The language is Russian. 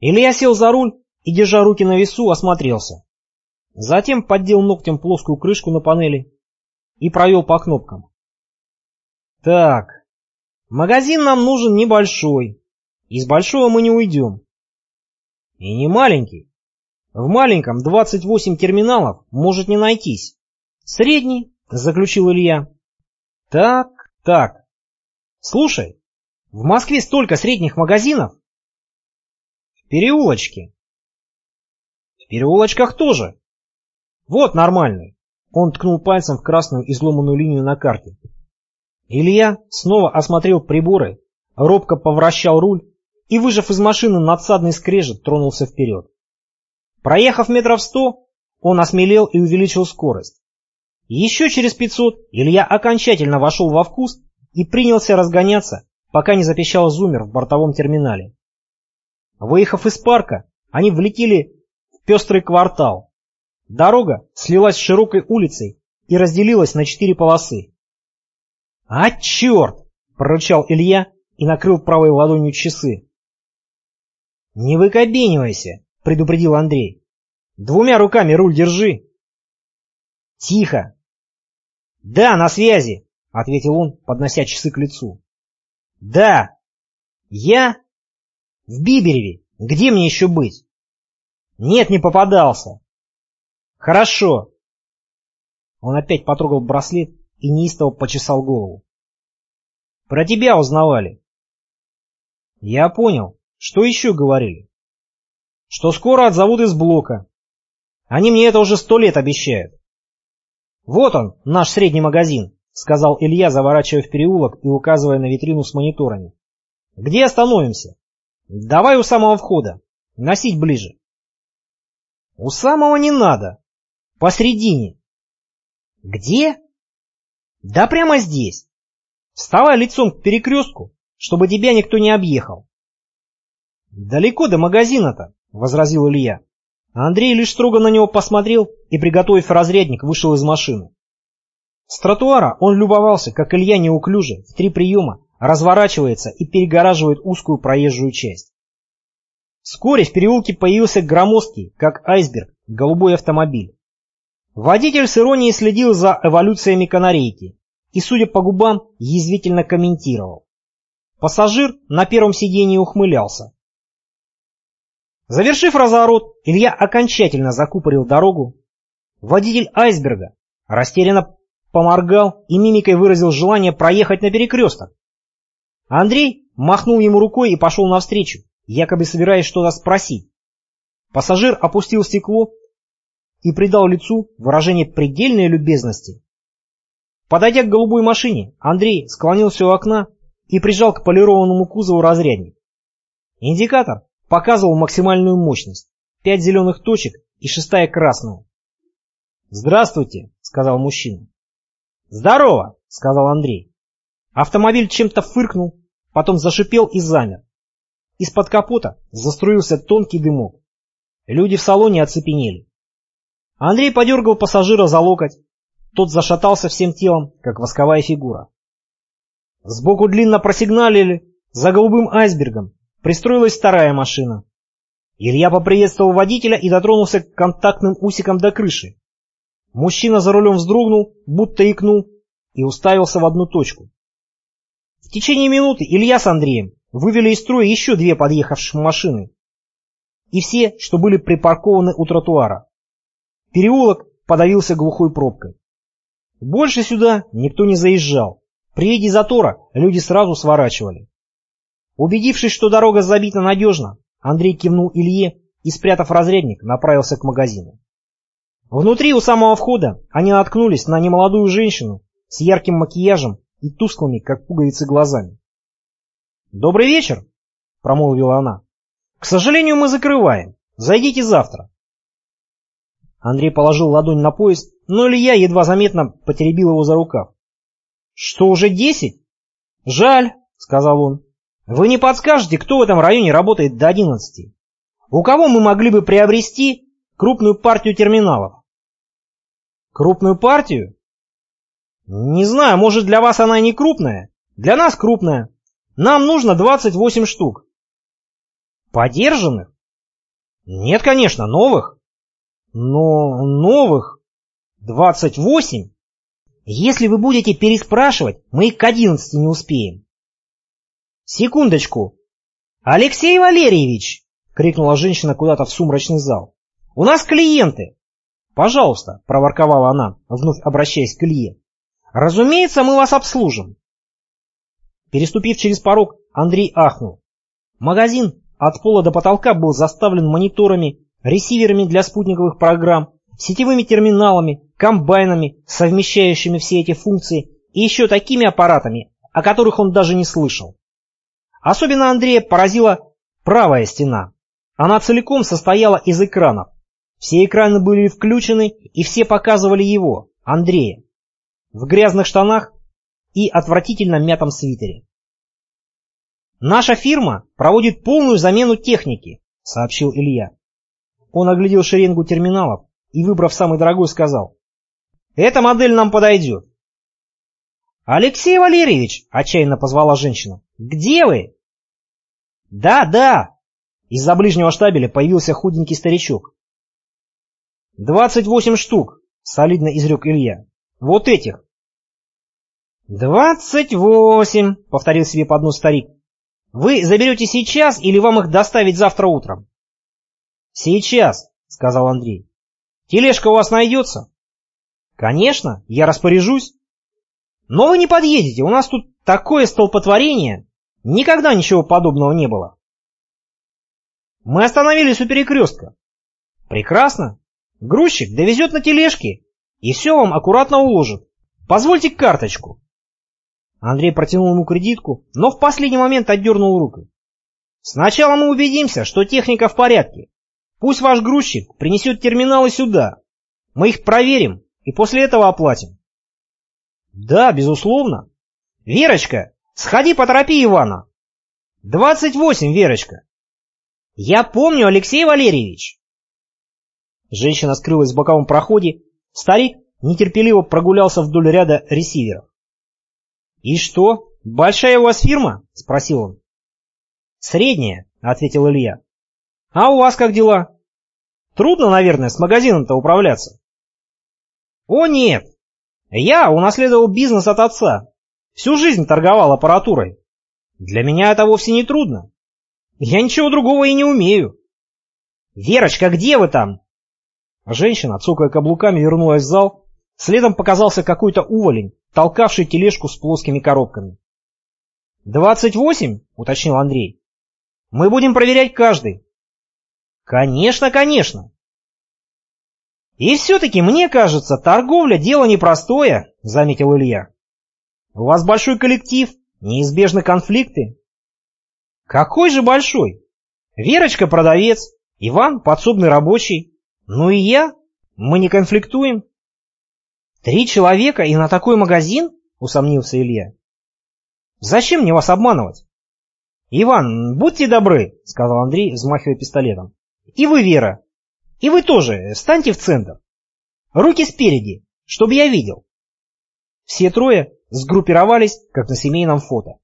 Илья сел за руль и, держа руки на весу, осмотрелся. Затем поддел ногтем плоскую крышку на панели и провел по кнопкам. Так, магазин нам нужен небольшой. Из большого мы не уйдем. И не маленький. В маленьком 28 терминалов может не найтись. Средний, заключил Илья. Так, так. Слушай, в Москве столько средних магазинов. В переулочке. В переулочках тоже. Вот нормальный. Он ткнул пальцем в красную изломанную линию на карте. Илья снова осмотрел приборы, робко повращал руль и, выжав из машины надсадный скрежет, тронулся вперед. Проехав метров сто, он осмелел и увеличил скорость. Еще через пятьсот Илья окончательно вошел во вкус и принялся разгоняться, пока не запищал зумер в бортовом терминале. Выехав из парка, они влетели в пестрый квартал. Дорога слилась с широкой улицей и разделилась на четыре полосы. «А черт!» — прорычал Илья и накрыл правой ладонью часы. «Не выкобенивайся!» — предупредил Андрей. «Двумя руками руль держи!» «Тихо!» «Да, на связи!» — ответил он, поднося часы к лицу. «Да! Я? В Бибереве. Где мне еще быть?» «Нет, не попадался!» «Хорошо!» Он опять потрогал браслет и неистово почесал голову. «Про тебя узнавали». «Я понял. Что еще говорили?» «Что скоро отзовут из блока. Они мне это уже сто лет обещают». «Вот он, наш средний магазин», — сказал Илья, заворачивая в переулок и указывая на витрину с мониторами. «Где остановимся?» «Давай у самого входа. Носить ближе». «У самого не надо. Посредине». «Где?» Да прямо здесь. Вставай лицом к перекрестку, чтобы тебя никто не объехал. Далеко до магазина-то, возразил Илья. Андрей лишь строго на него посмотрел и, приготовив разрядник, вышел из машины. С тротуара он любовался, как Илья неуклюже, в три приема, разворачивается и перегораживает узкую проезжую часть. Вскоре в переулке появился громоздкий, как айсберг, голубой автомобиль. Водитель с иронией следил за эволюциями канарейки и, судя по губам, язвительно комментировал. Пассажир на первом сидении ухмылялся. Завершив разворот, Илья окончательно закупорил дорогу. Водитель айсберга растерянно поморгал и мимикой выразил желание проехать на перекресток. Андрей махнул ему рукой и пошел навстречу, якобы собираясь что-то спросить. Пассажир опустил стекло и придал лицу выражение предельной любезности. Подойдя к голубой машине, Андрей склонился у окна и прижал к полированному кузову разрядник. Индикатор показывал максимальную мощность. Пять зеленых точек и шестая красная. «Здравствуйте», — сказал мужчина. «Здорово», — сказал Андрей. Автомобиль чем-то фыркнул, потом зашипел и замер. Из-под капота заструился тонкий дымок. Люди в салоне оцепенели. Андрей подергал пассажира за локоть. Тот зашатался всем телом, как восковая фигура. Сбоку длинно просигналили. За голубым айсбергом пристроилась вторая машина. Илья поприветствовал водителя и дотронулся к контактным усикам до крыши. Мужчина за рулем вздрогнул, будто икнул, и уставился в одну точку. В течение минуты Илья с Андреем вывели из строя еще две подъехавших машины. И все, что были припаркованы у тротуара. Переулок подавился глухой пробкой. Больше сюда никто не заезжал. При виде затора люди сразу сворачивали. Убедившись, что дорога забита надежно, Андрей кивнул Илье и, спрятав разрядник, направился к магазину. Внутри, у самого входа, они наткнулись на немолодую женщину с ярким макияжем и тусклыми, как пуговицы, глазами. «Добрый вечер», — промолвила она. «К сожалению, мы закрываем. Зайдите завтра». Андрей положил ладонь на пояс, но Илья едва заметно потеребил его за рукав. «Что, уже десять?» «Жаль», — сказал он. «Вы не подскажете, кто в этом районе работает до одиннадцати? У кого мы могли бы приобрести крупную партию терминалов?» «Крупную партию?» «Не знаю, может для вас она не крупная. Для нас крупная. Нам нужно 28 штук». «Подержанных?» Нет, конечно, новых. Но новых 28. Если вы будете переспрашивать, мы их к 11 не успеем. Секундочку. Алексей Валерьевич, крикнула женщина куда-то в сумрачный зал. У нас клиенты. Пожалуйста, проворковала она, вновь обращаясь к Илье. Разумеется, мы вас обслужим. Переступив через порог, Андрей ахнул. Магазин от пола до потолка был заставлен мониторами, ресиверами для спутниковых программ, сетевыми терминалами, комбайнами, совмещающими все эти функции, и еще такими аппаратами, о которых он даже не слышал. Особенно Андрея поразила правая стена. Она целиком состояла из экранов. Все экраны были включены, и все показывали его, Андрея, в грязных штанах и отвратительно мятом свитере. «Наша фирма проводит полную замену техники», — сообщил Илья. Он оглядел шеренгу терминалов и, выбрав самый дорогой, сказал. «Эта модель нам подойдет». «Алексей Валерьевич!» — отчаянно позвала женщина. «Где вы?» «Да, да!» Из-за ближнего штабеля появился худенький старичок. «Двадцать восемь штук!» — солидно изрек Илья. «Вот этих!» «Двадцать восемь!» — повторил себе под нос старик. «Вы заберете сейчас или вам их доставить завтра утром?» «Сейчас», — сказал Андрей. «Тележка у вас найдется?» «Конечно, я распоряжусь». «Но вы не подъедете, у нас тут такое столпотворение. Никогда ничего подобного не было». «Мы остановились у перекрестка». «Прекрасно. Грузчик довезет на тележке и все вам аккуратно уложит. Позвольте карточку». Андрей протянул ему кредитку, но в последний момент отдернул руку. «Сначала мы убедимся, что техника в порядке. Пусть ваш грузчик принесет терминалы сюда. Мы их проверим и после этого оплатим. Да, безусловно. Верочка, сходи поторопи Ивана. Двадцать восемь, Верочка. Я помню, Алексей Валерьевич. Женщина скрылась в боковом проходе. Старик нетерпеливо прогулялся вдоль ряда ресиверов. «И что, большая у вас фирма?» — спросил он. «Средняя», — ответил Илья. А у вас как дела? Трудно, наверное, с магазином-то управляться. О нет! Я унаследовал бизнес от отца. Всю жизнь торговал аппаратурой. Для меня это вовсе не трудно. Я ничего другого и не умею. Верочка, где вы там? Женщина, цокая каблуками, вернулась в зал. Следом показался какой-то уволень, толкавший тележку с плоскими коробками. «Двадцать восемь?» — уточнил Андрей. «Мы будем проверять каждый. Конечно, конечно. И все-таки, мне кажется, торговля – дело непростое, заметил Илья. У вас большой коллектив, неизбежны конфликты. Какой же большой? Верочка – продавец, Иван – подсобный рабочий, ну и я. Мы не конфликтуем. Три человека и на такой магазин? Усомнился Илья. Зачем мне вас обманывать? Иван, будьте добры, сказал Андрей, взмахивая пистолетом. И вы, Вера. И вы тоже, станьте в центр. Руки спереди, чтобы я видел. Все трое сгруппировались, как на семейном фото.